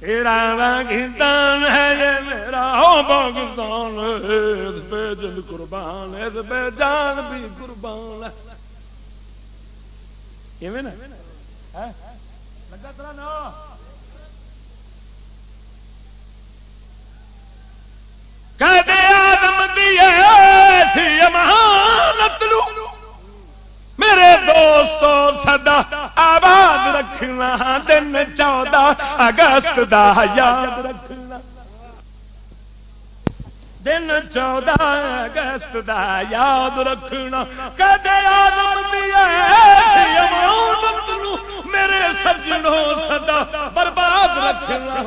تیرا پاکستان ہے میرا پاکستان اس پہ قربان اس پہ جان بھی قربان لگا ترا نا آدم دی امانت لو میرے دوستو سدا رکھنا دن چودہ اگست دا یاد رکھنا دن چودہ اگست دا یاد رکھنا کدے یاد میرے سجنوں سدا برباد رکھنا